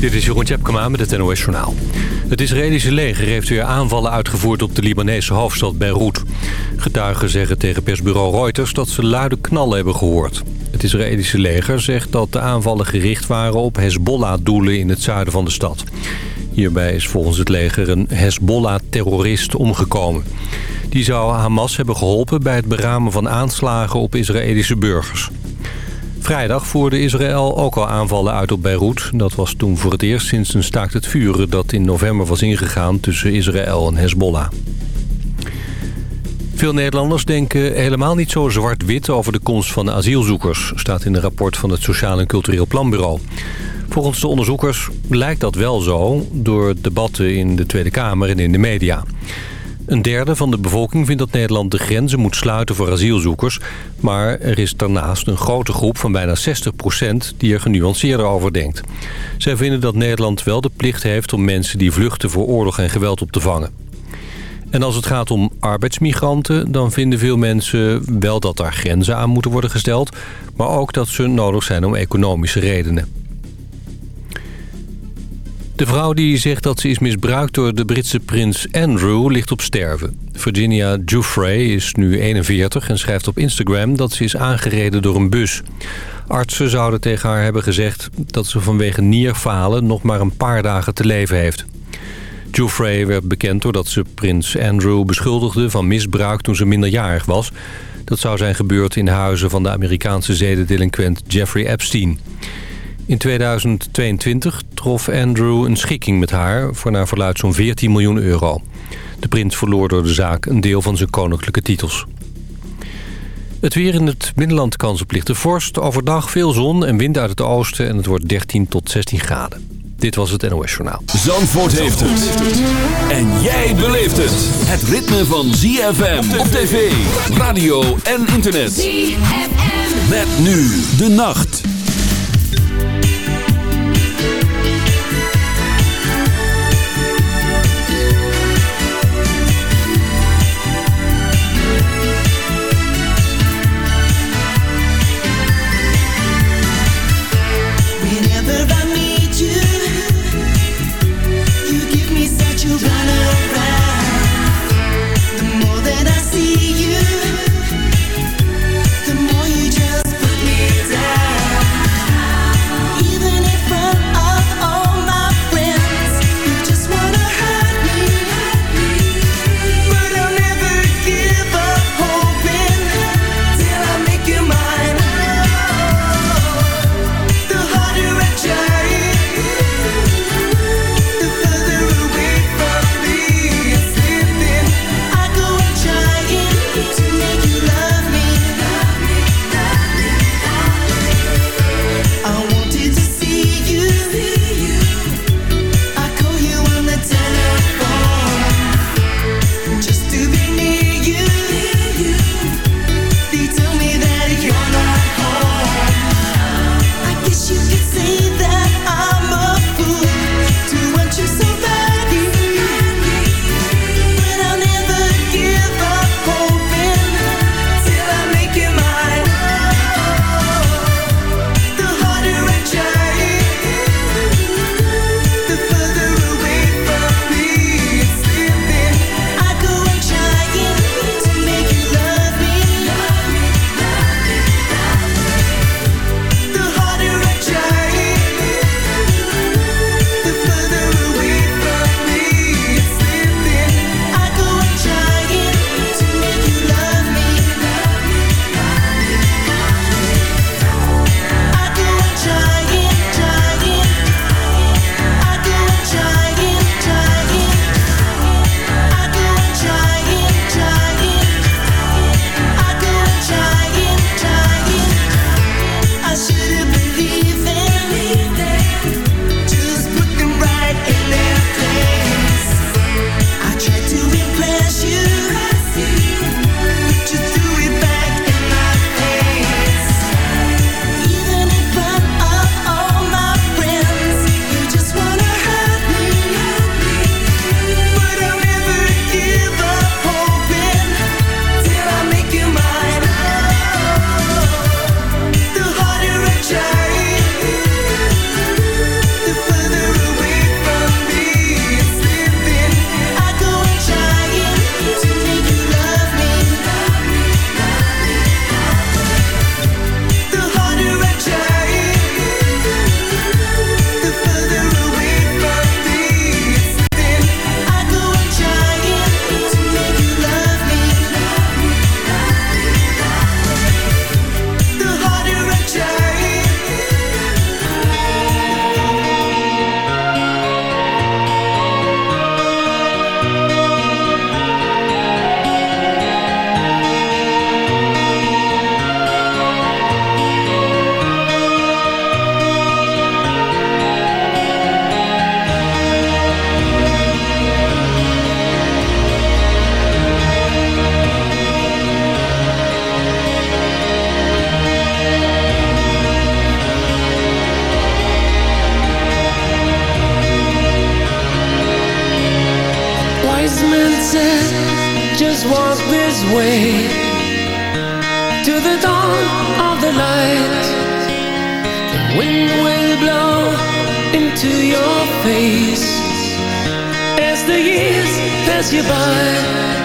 Dit is Jeroen Tjepkema met het NOS Journaal. Het Israëlische leger heeft weer aanvallen uitgevoerd op de Libanese hoofdstad Beirut. Getuigen zeggen tegen persbureau Reuters dat ze luide knallen hebben gehoord. Het Israëlische leger zegt dat de aanvallen gericht waren op Hezbollah-doelen in het zuiden van de stad. Hierbij is volgens het leger een Hezbollah-terrorist omgekomen. Die zou Hamas hebben geholpen bij het beramen van aanslagen op Israëlische burgers. Vrijdag voerde Israël ook al aanvallen uit op Beirut. Dat was toen voor het eerst sinds een staakt het vuren dat in november was ingegaan tussen Israël en Hezbollah. Veel Nederlanders denken helemaal niet zo zwart-wit over de komst van de asielzoekers... staat in een rapport van het Sociaal en Cultureel Planbureau. Volgens de onderzoekers lijkt dat wel zo door debatten in de Tweede Kamer en in de media. Een derde van de bevolking vindt dat Nederland de grenzen moet sluiten voor asielzoekers. Maar er is daarnaast een grote groep van bijna 60% die er genuanceerder over denkt. Zij vinden dat Nederland wel de plicht heeft om mensen die vluchten voor oorlog en geweld op te vangen. En als het gaat om arbeidsmigranten, dan vinden veel mensen wel dat daar grenzen aan moeten worden gesteld. Maar ook dat ze nodig zijn om economische redenen. De vrouw die zegt dat ze is misbruikt door de Britse prins Andrew ligt op sterven. Virginia Giuffre is nu 41 en schrijft op Instagram dat ze is aangereden door een bus. Artsen zouden tegen haar hebben gezegd dat ze vanwege nierfalen nog maar een paar dagen te leven heeft. Giuffre werd bekend doordat ze prins Andrew beschuldigde van misbruik toen ze minderjarig was. Dat zou zijn gebeurd in huizen van de Amerikaanse zedendelinquent Jeffrey Epstein. In 2022 trof Andrew een schikking met haar... voor naar verluid zo'n 14 miljoen euro. De prins verloor door de zaak een deel van zijn koninklijke titels. Het weer in het binnenland kans op lichte vorst. Overdag veel zon en wind uit het oosten en het wordt 13 tot 16 graden. Dit was het NOS Journaal. Zandvoort heeft het. En jij beleeft het. Het ritme van ZFM op tv, radio en internet. ZFM. Met nu de nacht. Face as the years pass you by.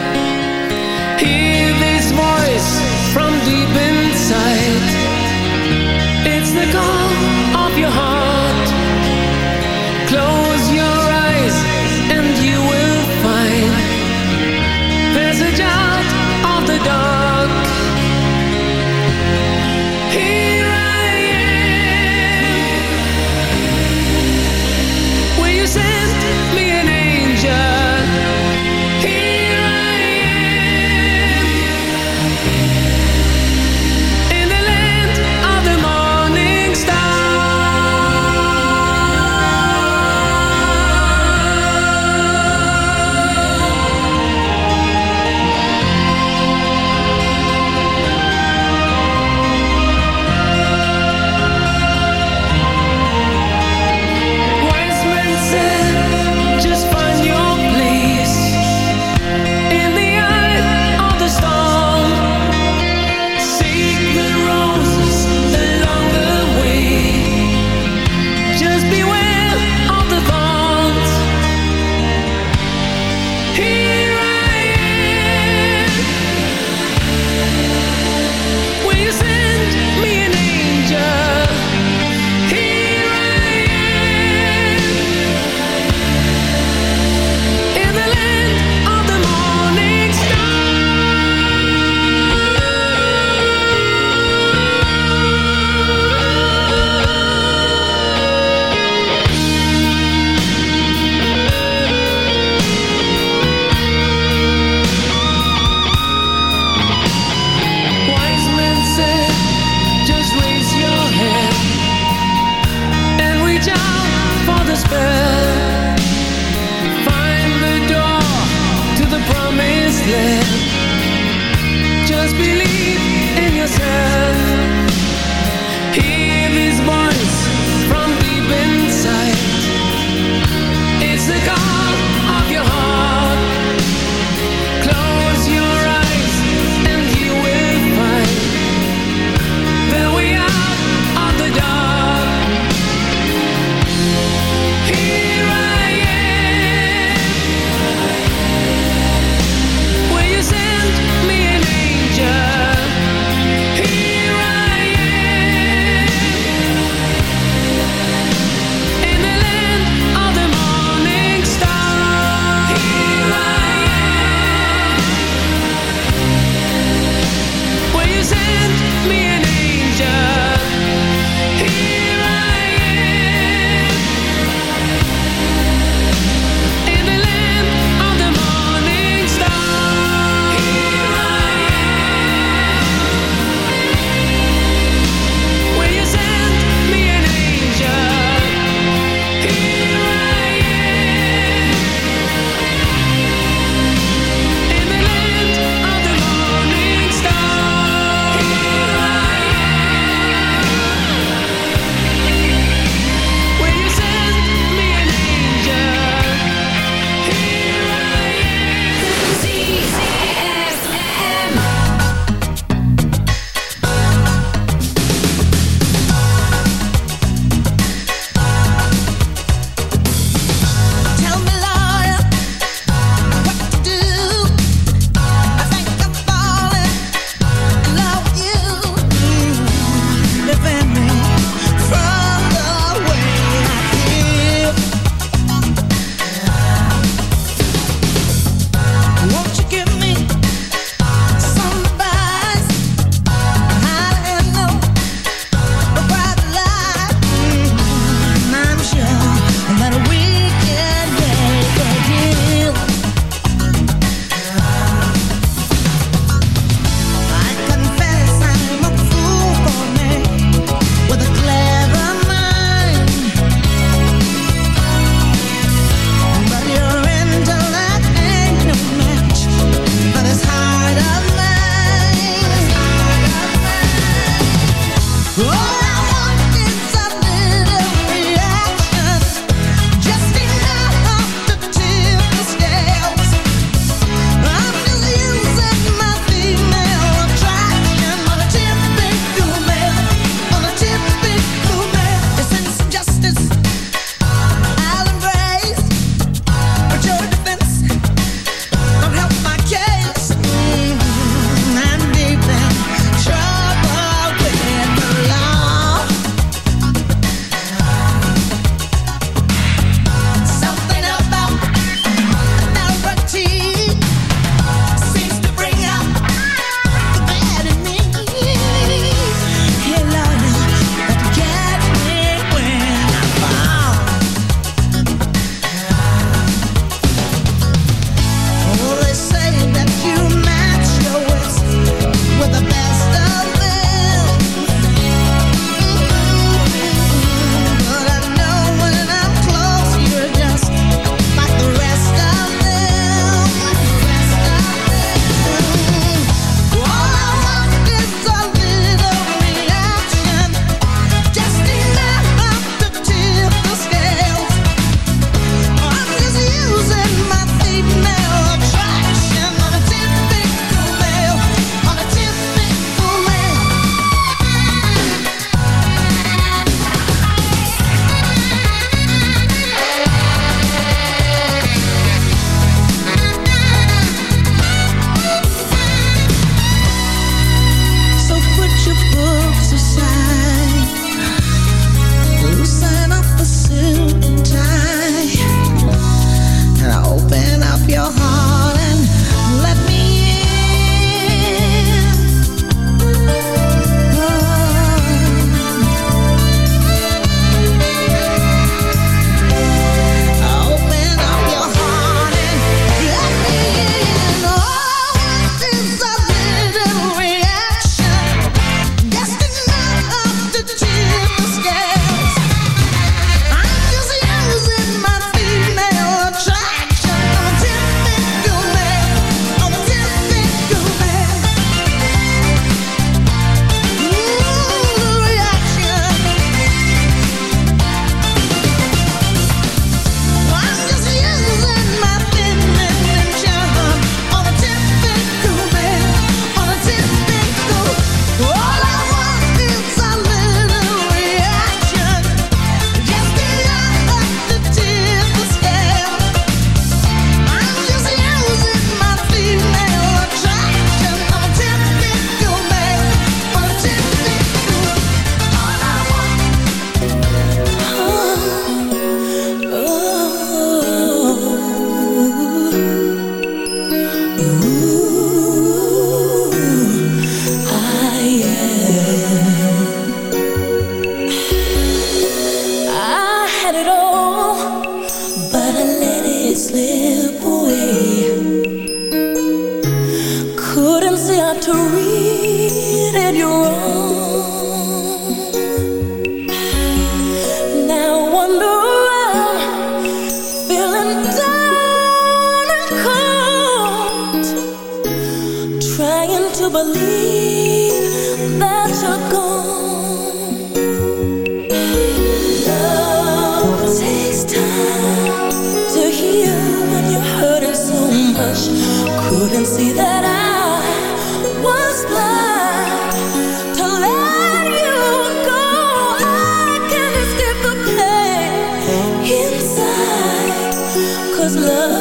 love.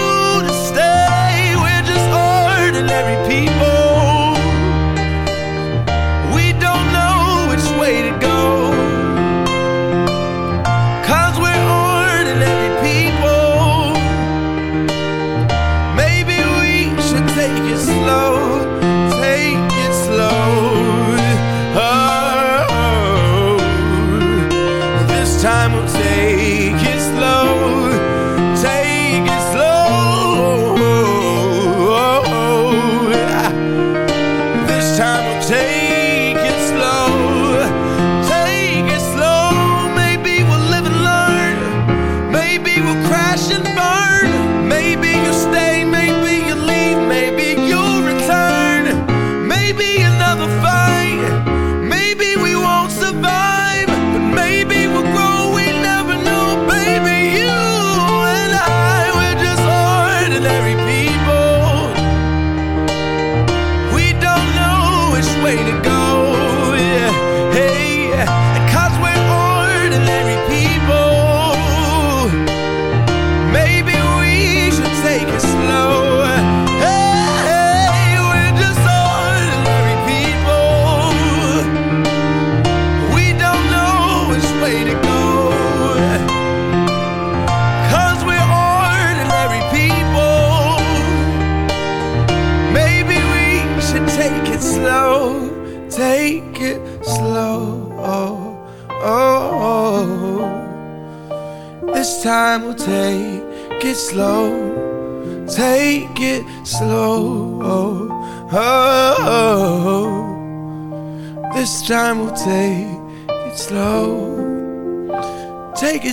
ordinary people.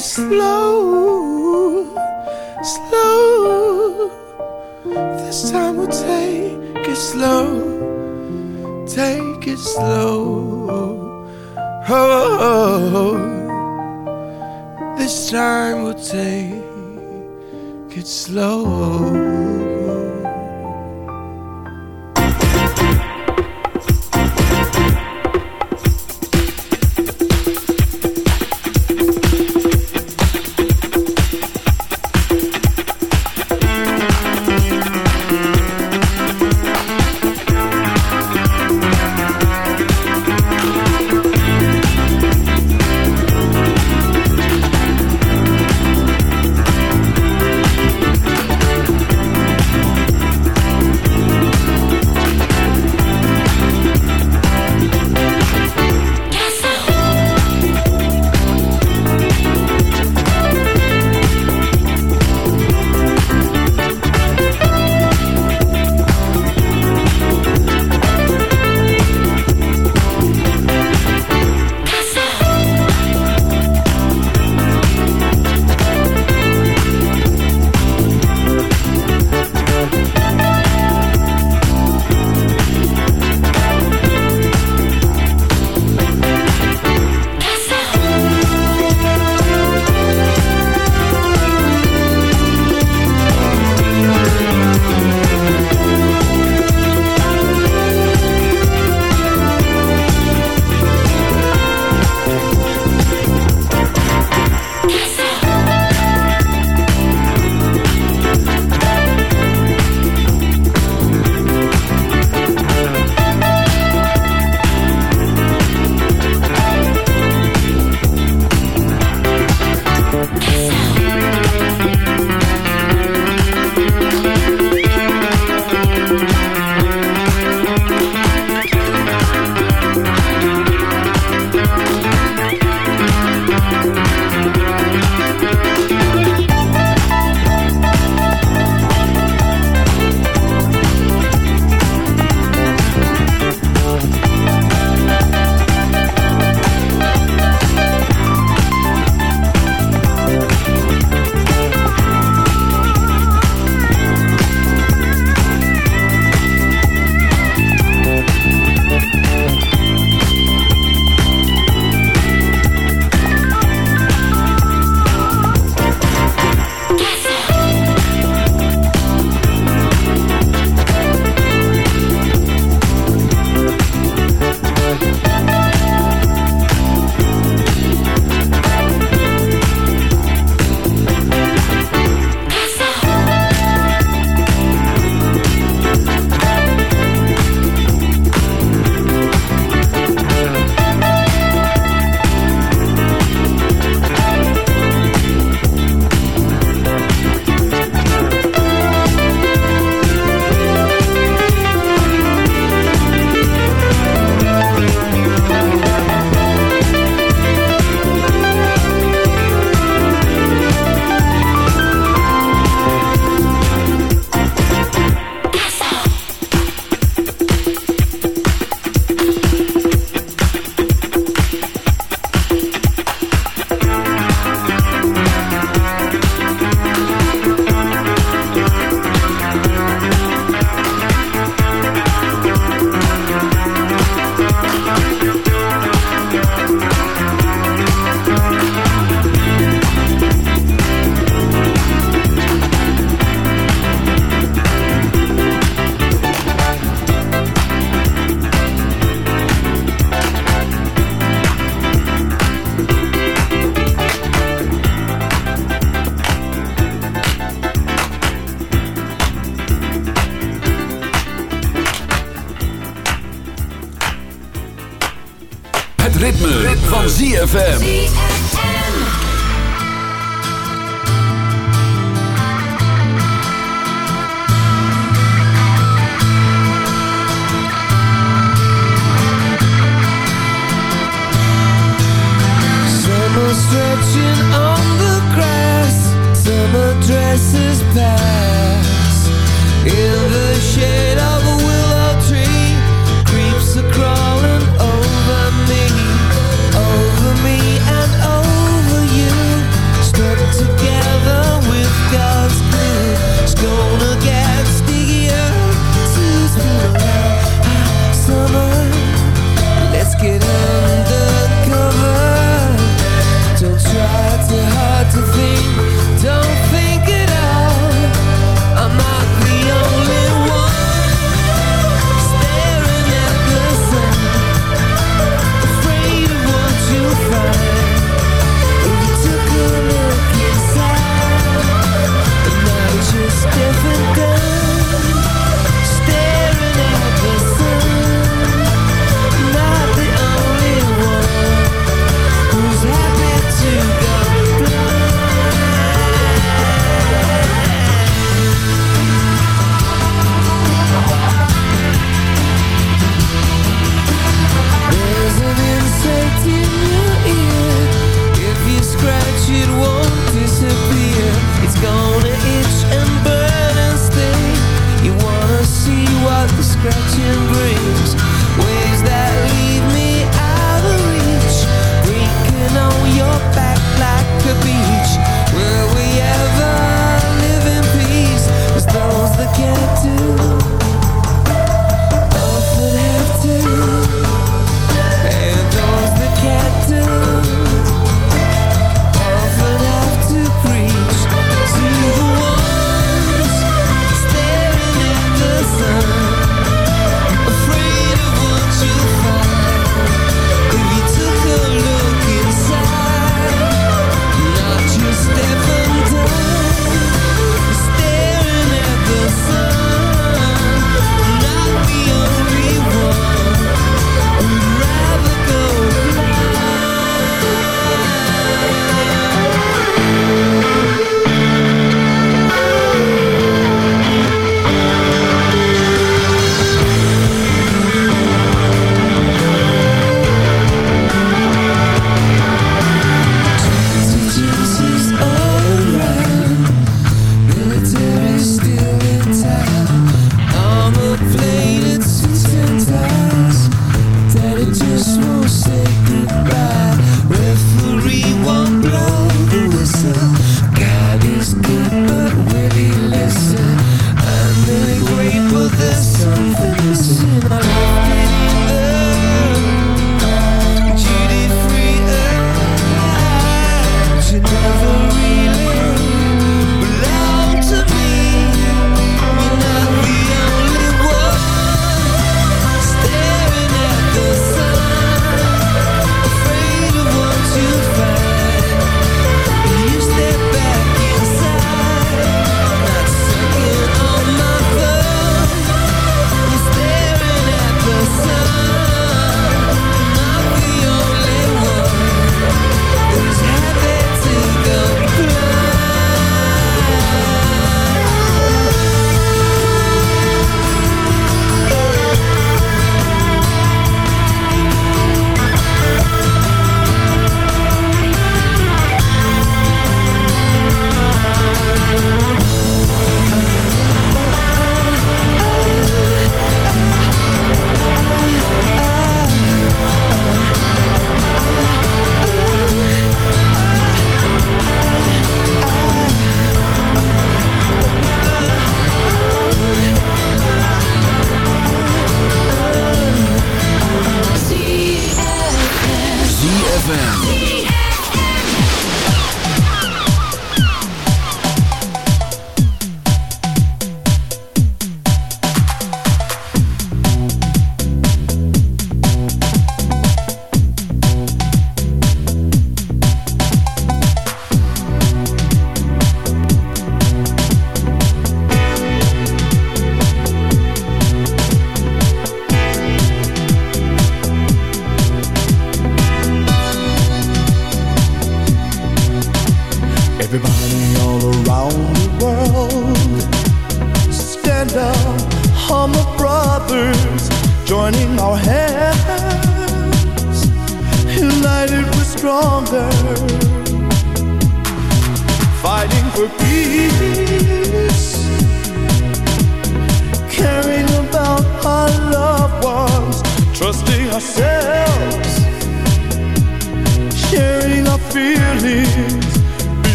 Slow.